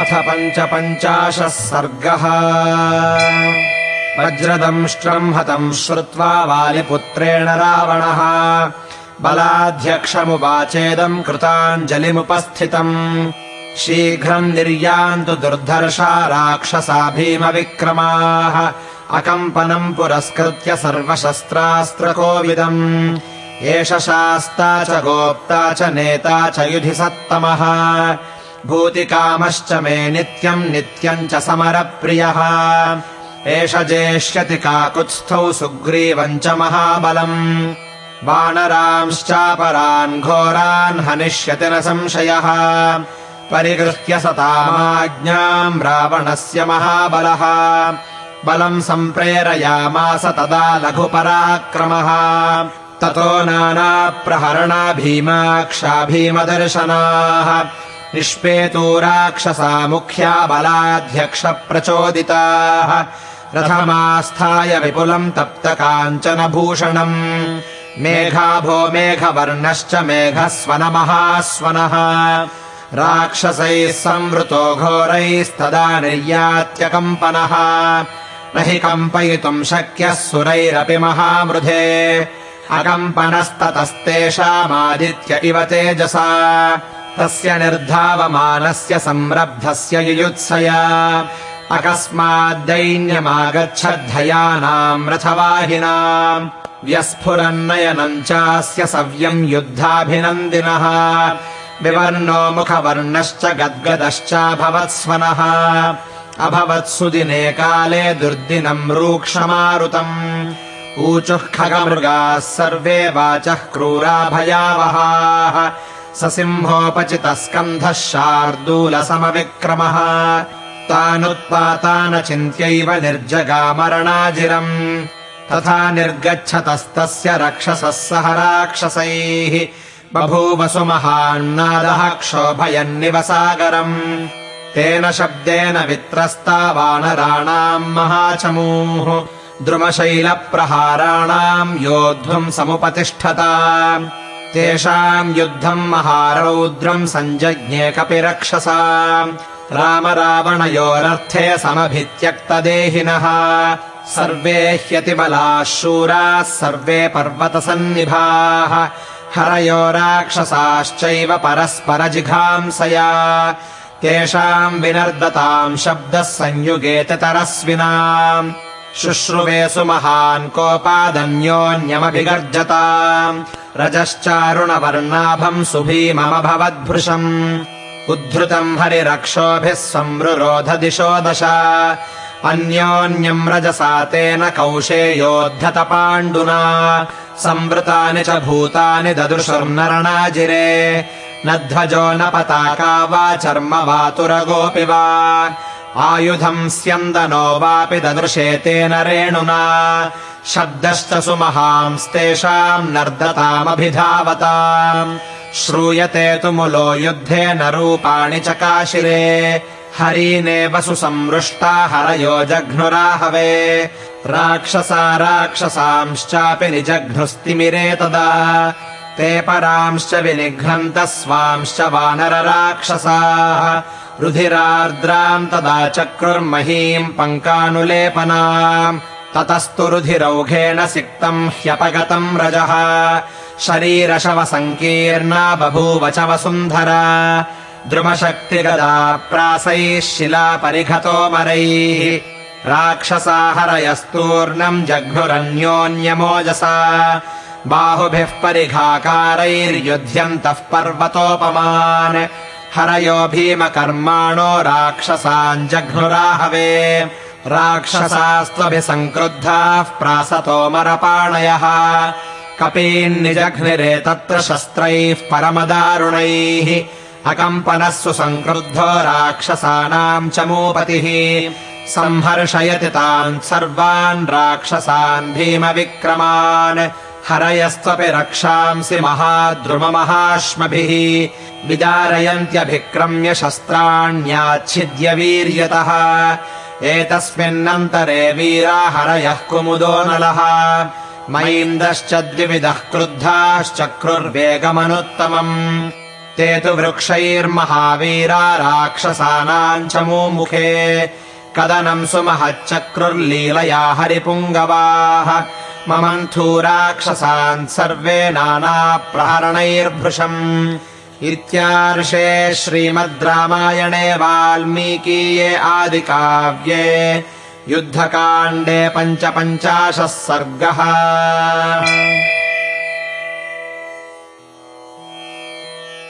अथ पञ्चपञ्चाशः सर्गः। वज्रदंष्ट्रम् हतम् श्रुत्वा वालिपुत्रेण रावणः। बलाध्यक्षमुवाचेदम् कृताञ्जलिमुपस्थितम्। शीघ्रम् निर्यान्तु दुर्धर्षा राक्षसा भीमविक्रमाः। अकम्पनम् पुरस्कृत्य सर्वशस्त्रास्त्रकोविदम्। एष शास्ता च गोप्ता च नेता च युधि सत्तमः भूतिकामश्च मे नित्यम् नित्यम् च समरप्रियः। एष जेष्यति काकुत्स्थौ सुग्रीवम् च महाबलम्। वानरांश्चापरान् घोरान् हनिष्यति न संशयः। परिगृह्य सतामाज्ञाम् रावणस्य महाबलः। बलम् सम्प्रेरयामास तदा लघुपराक्रमः। ततो नानाप्रहरणा भीमाक्षा भीमदर्शनाः निष्पेतो राक्षसा मुख्या बलाध्यक्षप्रचोदिताः। रथमास्थाय विपुलम् तप्त काञ्चनभूषणम् मेघाभो मेघवर्णश्च मेघस्वनमहास्वनः। राक्षसैः संवृतो घोरैस्तदा निर्यात्यकम्पनः। न हि कम्पयितुम् शक्यः सुरैरपि महामृधे। अकम्पनस्ततस्तेषामादित्य इव तेजसा तस्य निर्धावमानस्य संरब्धस्य युयुत्सया। अकस्माद्दैन्यमागच्छद्धयानाम् रथवाहिनाम् व्यस्फुरन्नयनम् चास्य सव्यम् युद्धाभिनन्दिनः। विवर्णो मुखवर्णश्च गद्गदश्चाभवत्स्वनः अभवत्सुदिने काले दुर्दिनम् रूक्षमारुतम्। ऊचुः खगमृगाः सर्वे वाचः क्रूरा भयावहाः ससिंहोपचितः स्कन्धः शार्दूलसमविक्रमः तानुत्पातानचिन्त्यैव निर्जगामरणाजिरम्। तथा निर्गच्छतस्तस्य रक्षसः सह राक्षसैः। बभूवसु महान्नादः क्षोभयन्निवसागरम्। तेन शब्देन वित्रस्ता वानराणाम् महाचमूः। द्रुमशैलप्रहाराणाम् योद्धुम् समुपतिष्ठता तेषाम् युद्धम् महारौद्रम् सञ्जज्ञे कपिरक्षसा। राम रावणयोरर्थे समभित्यक्तदेहिनः। सर्वे ह्यतिबलाः शूराः सर्वे पर्वतसन्निभाः। हरयो राक्षसाश्चैव परस्परजिघांसया। तेषाम् विनर्दताम् शब्दः संयुगेतरस्विना शुश्रुवेषु महान् कोपादन्योन्यमभिगर्जता। रजश्चारुणवर्णाभम् सुभीममभवद्भृशम्। उद्धृतम् हरिरक्षोभिः संरुरोध दिशो। दश अन्योन्यम् रजसा तेन कौशेयोद्धत पाण्डुना संवृतानि च भूतानि ददृशुर्नरणाजिरे। न ध्वजो न पताका वा चर्म वातुरगोऽपि वा आयुधम् स्यन्दनो वापि ददृशे तेन रेणुना। शब्दश्च सुमहांस्तेषाम् नर्दतामभिधावताम्। श्रूयते तु मुलो युद्धे न रूपाणि चकाशिरे हरीनेव सुसंवृष्टा हरयो जघ्नुराहवे। राक्षसा राक्षसांश्चापि निजघ्नुस्तिमिरे तदा। ते परांश्च विनिघ्नन्तः स्वांश्च वानरराक्षसाः रुधिरार्द्राम् तदा चक्रुर्महीम् पङ्कानुलेपनाम्। ततस्तु रुधिरौघेण सिक्तम् ह्यपगतम् रजः। शरीरशवसङ्कीर्णा बभूव च वसुन्धरा। द्रुमशक्तिगदा प्रासैः शिलापरिघतोमरैः राक्षसा हरयस्तूर्णम् जघ्नुरन्योन्यमोजसा। बाहुभिः परिघाकारैर्युध्यन्तः पर्वतोपमान् हरयो भीमकर्माणो राक्षसान् जघ्नुराहवे। राक्षसास्त्वभिः सङ्क्रुद्धाः प्रासतोमरपाणयः कपीन्निजघ्निरे तत्र शस्त्रैः परमदारुणैः। अकम्पनः सुसङ्क्रुद्धो राक्षसानाम् च मूपतिः। संहर्षयति तान् सर्वान् राक्षसान् भीमविक्रमान् हरयस्त्वपि रक्षांसि महाद्रुममहाश्मभिः विदारयन्त्यभिक्रम्य शस्त्राण्याच्छिद्य वीर्यतः एतस्मिन्नन्तरे वीरा हरयः कुमुदो नलः। मैन्दश्च द्विविधः क्रुद्धाश्चक्रुर्वेगमनुत्तमम्। ते तु वृक्षैर्महावीरा राक्षसानाम् च मुमुखे। कदनम् सुमहच्चक्रुर्लीलया हरिपुङ्गवाः ममन्थू राक्षसान् सर्वे नानाप्रहरणैर्भृशम्। इत्यार्षे श्रीमद् रामायणे वाल्मीकीये आदिकाव्ये। युद्धकाण्डे पञ्चपञ्चाशः सर्गः